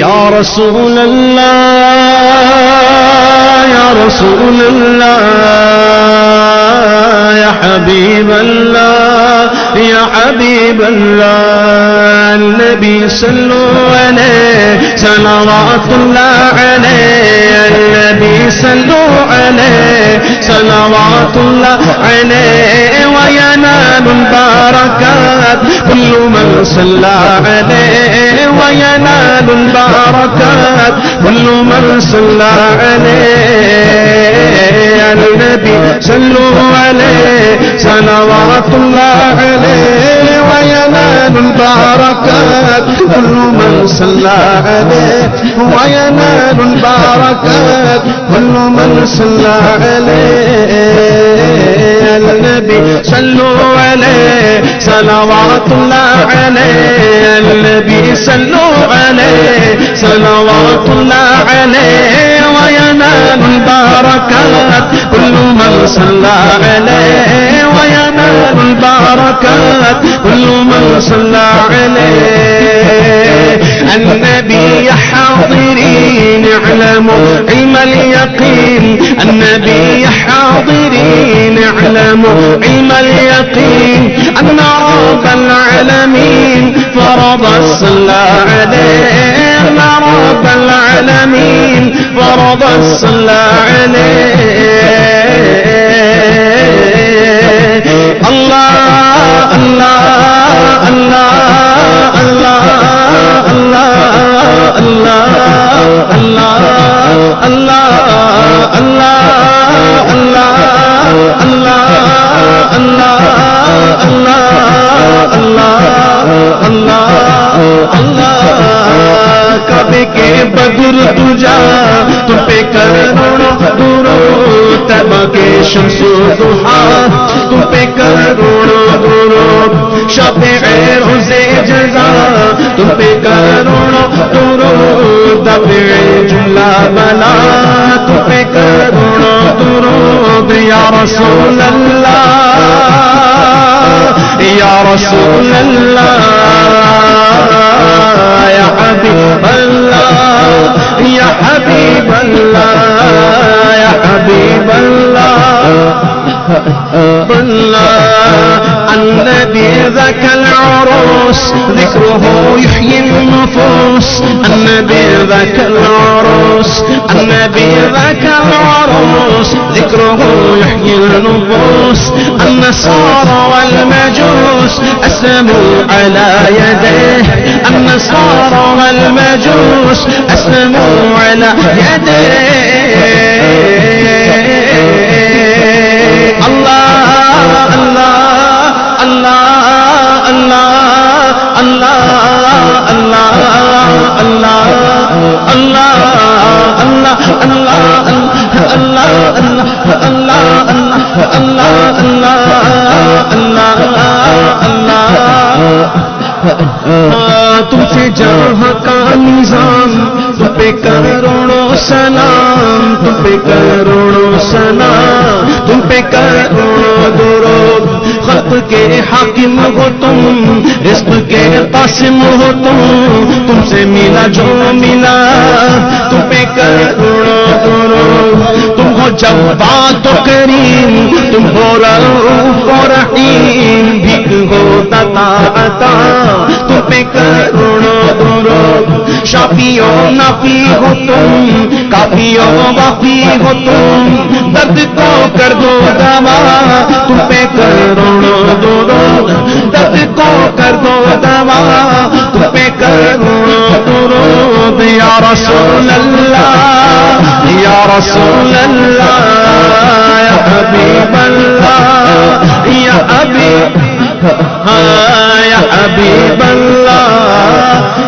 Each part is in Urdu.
یا رسول اللہ یا رسول اللہ یا حبیب اللہ یا حبیب اللہ نبی صلو علیہ صلوات اللہ علیہ النبی صلو علیہ صلوات اللہ علیہ كل من صلى عليه وينال البركات. كل من صلى عليه. النبي صلوا عليه. صلوات الله عليه وينال البركات. كل من صلى عليه وينال البركات. كل من صلى عليه. النبي صلوا عليه. صلوات الله عليه النبي صلوا عليه صلوات الله عليه وينال البركات كل من صلى عليه وينال البركات كل من صلى عليه النبي حاضرين اعلموا علم اليقين النبي حاضرين اعلموا علم اليقين أن العالمين فرض الصلاة عليه أن رب العالمين فرض الصلاة عليه الله الله الله الله الله بدر تجا تو پہ کروڑوں دورو تب کے شمس دہا تو پہ کروڑوں دورو شب روزے جزا تو پہ کروڑوں دورو تب جملہ بلا تو پہ کروڑوں دورو یا رسول اللہ یا رسول اللہ اللہ، یا حبیب اللہ. النبي ذاك العروس ذكره يحيي النفوس. النبي ذاك العروس النبي ذاك العروس ذكره يحيي النفوس. النصارى والمجوس أسلموا على يديه النصارى والمجوس أسلموا على يديه الله الله الله الله الله الله الله تم سے جہاں کا نظام تم پہ کروڑوں سلام تم پہ کروڑوں سلام تم پہ کروڑوں درود کے حاکم ہو تم، رزق کے قاسم ہو تم تم سے ملا جو ملا، تم پہ کروڑوں درود تم ہو جب بات کریم، تم ہو رؤوف رحیم، بھیک ہو تتا عطا، تم پہ کروڑوں درود شافیو نافی ہو تم کافیو وافی ہو تم درد کو کر دو دوا تم پہ کروڑوں درود درد کو کر دو دوا تم پہ کروڑوں درود یا رسول اللہ، یا رسول اللہ، یا حبیب اللہ، یا حبیب یا حبیب اللہ۔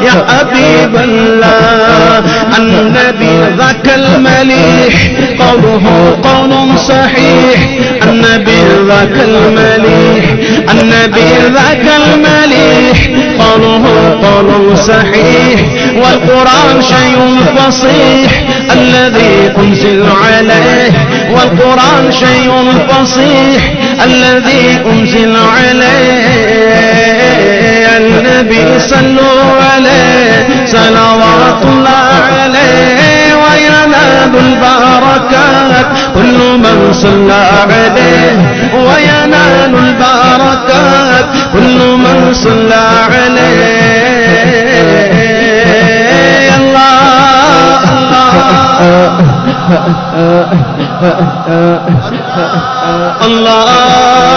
یا حبیب اللہ النبي ذاك المليح قوله قول صحيح النبي ذاك المليح النبي ذاك المليح قوله قول صحيح والقرآن شيء فصيح الذي أنزل عليه والقرآن شيء فصيح الذي أنزل عليه نبی صلو علی صلوات اللہ علیہ وینال البرکات کل من صلى علیہ وینال البرکات کل من صلى علیہ اللہ اللہ اللہ